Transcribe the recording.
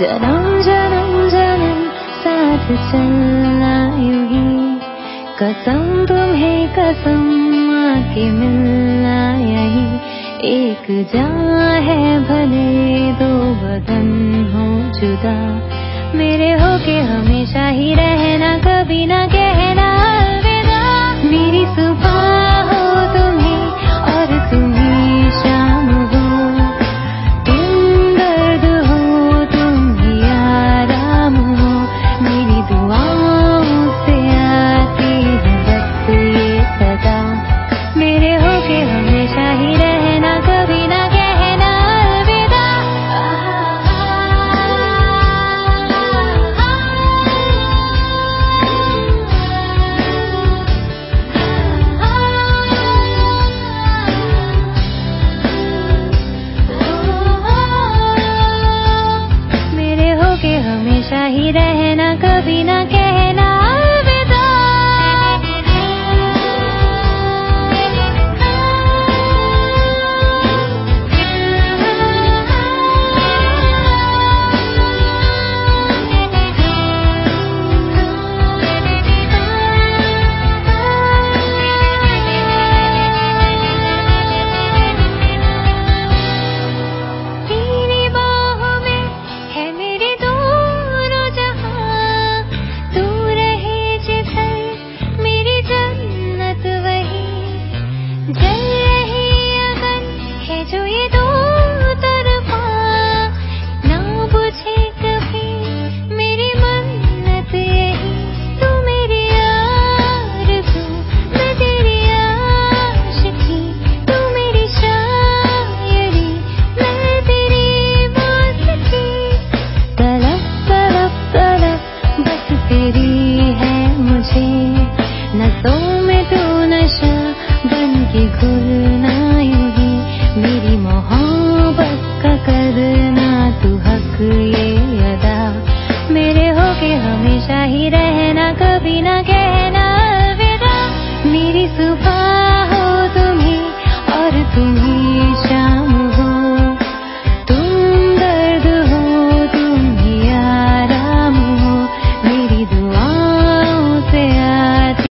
जन्म जन्म जन्म, साथ चलना यू कसम तुम्हें, कसम आके मिलना यही। एक जा है भले दो बदन हो जुदा। मेरे होके हमेशा ही रहना, कभी ना के ही रहना कभी ना